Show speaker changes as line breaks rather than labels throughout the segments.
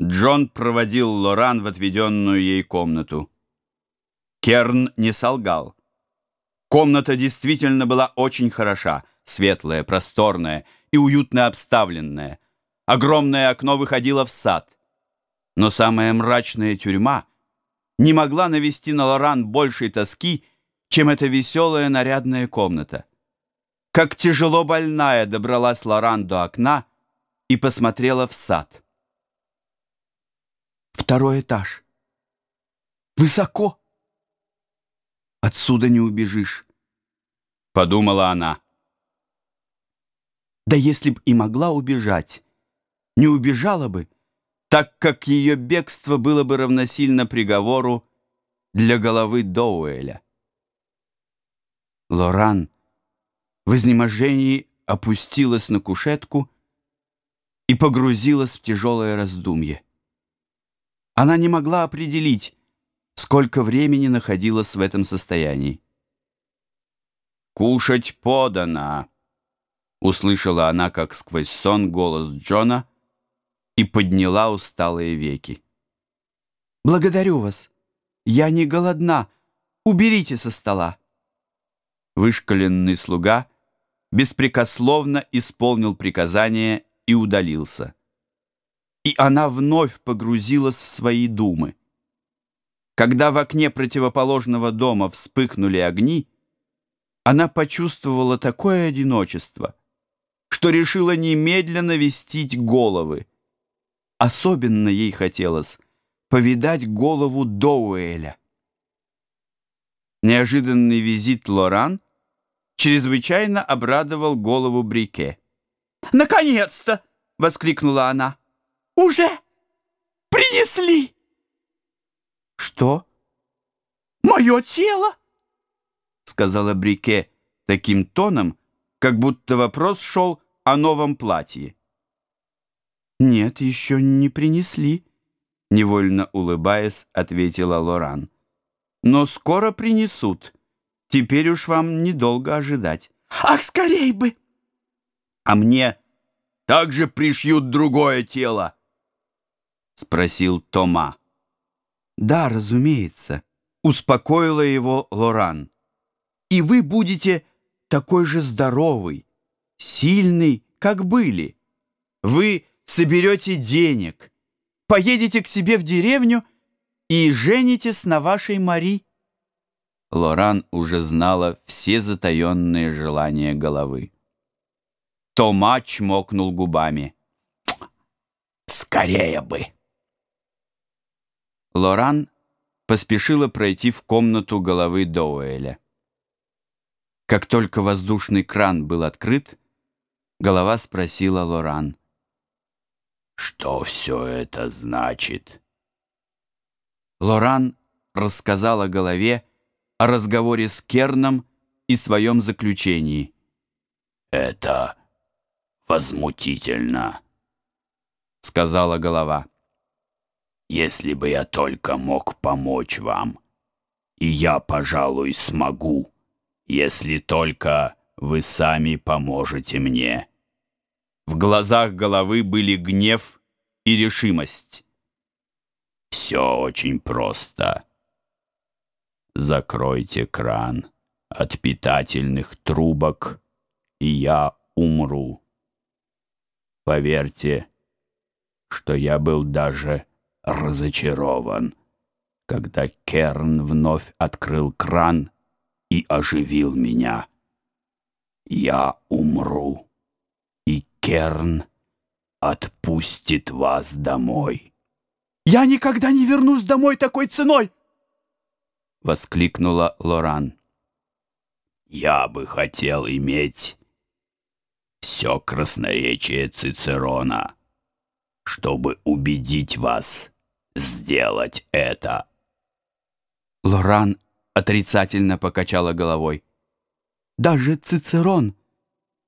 Джон проводил Лоран в отведенную ей комнату. Керн не солгал. Комната действительно была очень хороша, светлая, просторная и уютно обставленная. Огромное окно выходило в сад. Но самая мрачная тюрьма не могла навести на Лоран большей тоски, чем эта веселая нарядная комната. Как тяжело больная добралась Лоран до окна и посмотрела в сад. Второй этаж. Высоко. Отсюда не убежишь, подумала она. Да если б и могла убежать, не убежала бы, так как ее бегство было бы равносильно приговору для головы Доуэля. Лоран в изнеможении опустилась на кушетку и погрузилась в тяжелое раздумье. Она не могла определить, сколько времени находилась в этом состоянии. «Кушать подано!» Услышала она, как сквозь сон, голос Джона и подняла усталые веки. «Благодарю вас. Я не голодна. Уберите со стола». Вышкаленный слуга беспрекословно исполнил приказание и удалился и она вновь погрузилась в свои думы. Когда в окне противоположного дома вспыхнули огни, она почувствовала такое одиночество, что решила немедленно вестить головы. Особенно ей хотелось повидать голову Доуэля. Неожиданный визит Лоран чрезвычайно обрадовал голову Брике. «Наконец-то!» — воскликнула она уже принесли. Что? Мое тело? Сказала Брике таким тоном, как будто вопрос шел о новом платье. Нет, еще не принесли, невольно улыбаясь, ответила Лоран. Но скоро принесут. Теперь уж вам недолго ожидать. Ах, скорей бы! А мне также пришьют другое тело. — спросил Тома. «Да, разумеется», — успокоила его Лоран. «И вы будете такой же здоровый, сильный, как были. Вы соберете денег, поедете к себе в деревню и женитесь на вашей Мари». Лоран уже знала все затаенные желания головы. Тома чмокнул губами. «Скорее бы!» Лоран поспешила пройти в комнату головы Доуэля. Как только воздушный кран был открыт, голова спросила Лоран. «Что все это значит?» Лоран рассказала голове о разговоре с Керном и своем заключении. «Это возмутительно», — сказала голова. Если бы я только мог помочь вам. И я, пожалуй, смогу, если только вы сами поможете мне». В глазах головы были гнев и решимость. «Все очень просто. Закройте кран от питательных трубок, и я умру. Поверьте, что я был даже разочарован, когда Керн вновь открыл кран и оживил меня. Я умру, и Керн отпустит вас домой. «Я никогда не вернусь домой такой ценой!» — воскликнула Лоран. «Я бы хотел иметь все красноречие Цицерона, чтобы убедить вас» сделать это. Лоран отрицательно покачала головой. Даже Цицерон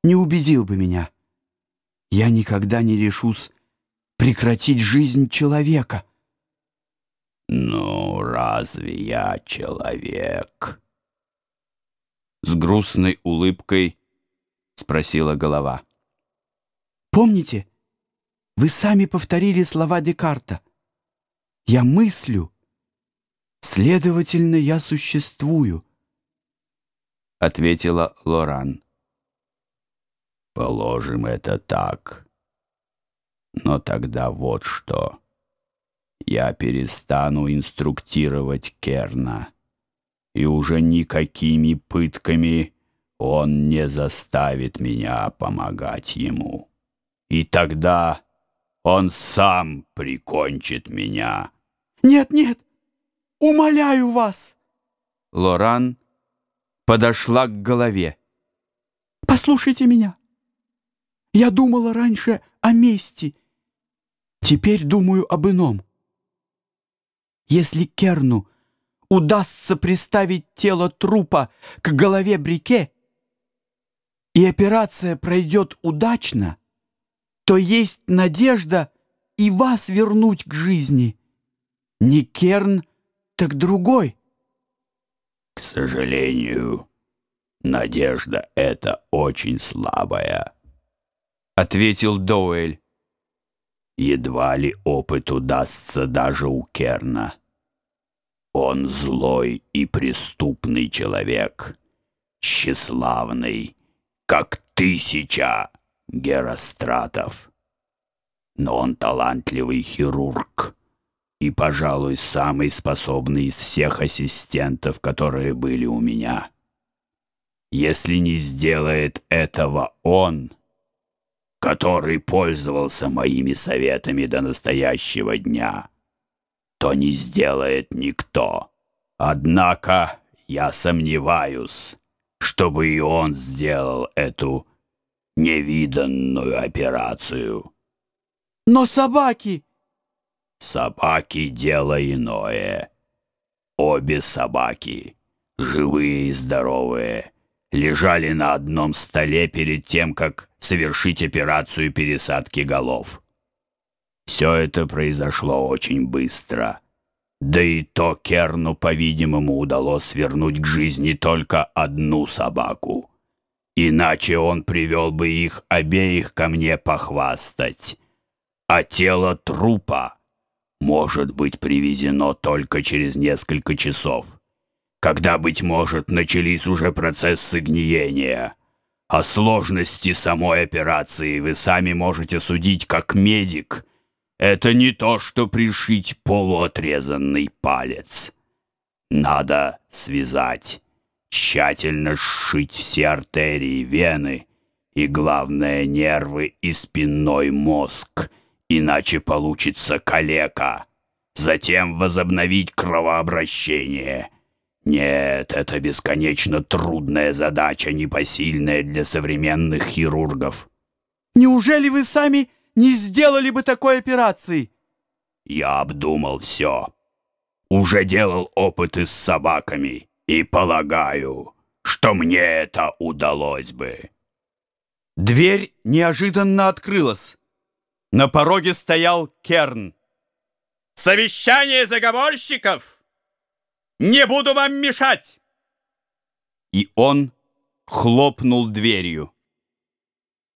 не убедил бы меня. Я никогда не решусь прекратить жизнь человека. «Ну, разве я человек?» С грустной улыбкой спросила голова. «Помните, Вы сами повторили слова Декарта. Я мыслю, следовательно, я существую, — ответила Лоран.
Положим это так. Но тогда вот что. Я перестану инструктировать Керна, и уже никакими пытками он не заставит меня помогать ему. И тогда он сам прикончит меня.
«Нет, нет, умоляю вас!» Лоран подошла к голове. «Послушайте меня. Я думала раньше о мести. Теперь думаю об ином. Если Керну удастся приставить тело трупа к голове Брике, и операция пройдет удачно, то есть надежда и вас вернуть к жизни. Не Керн, так другой.
К сожалению, надежда эта очень слабая, ответил Доуэль. Едва ли опыт удастся даже у Керна. Он злой и преступный человек, тщеславный, как тысяча Геростратов. Но он талантливый хирург и, пожалуй, самый способный из всех ассистентов, которые были у меня. Если не сделает этого он, который пользовался моими советами до настоящего дня, то не сделает никто. Однако я сомневаюсь, чтобы и он сделал эту невиданную операцию.
Но собаки...
Собаки — дело иное. Обе собаки, живые и здоровые, лежали на одном столе перед тем, как совершить операцию пересадки голов. Все это произошло очень быстро. Да и то Керну, по-видимому, удалось вернуть к жизни только одну собаку. Иначе он привел бы их обеих ко мне похвастать. А тело трупа может быть привезено только через несколько часов, когда, быть может, начались уже процессы гниения. О сложности самой операции вы сами можете судить как медик. Это не то, что пришить полуотрезанный палец. Надо связать тщательно сшить все артерии, вены и, главное, нервы и спинной мозг, иначе получится калека. Затем возобновить кровообращение. Нет, это бесконечно трудная задача, непосильная для современных хирургов.
Неужели вы сами не сделали бы такой операции?
Я обдумал все. Уже делал опыты с собаками и полагаю, что мне это удалось бы.
Дверь неожиданно открылась. На пороге стоял Керн. «Совещание заговорщиков! Не буду вам мешать!» И он хлопнул дверью.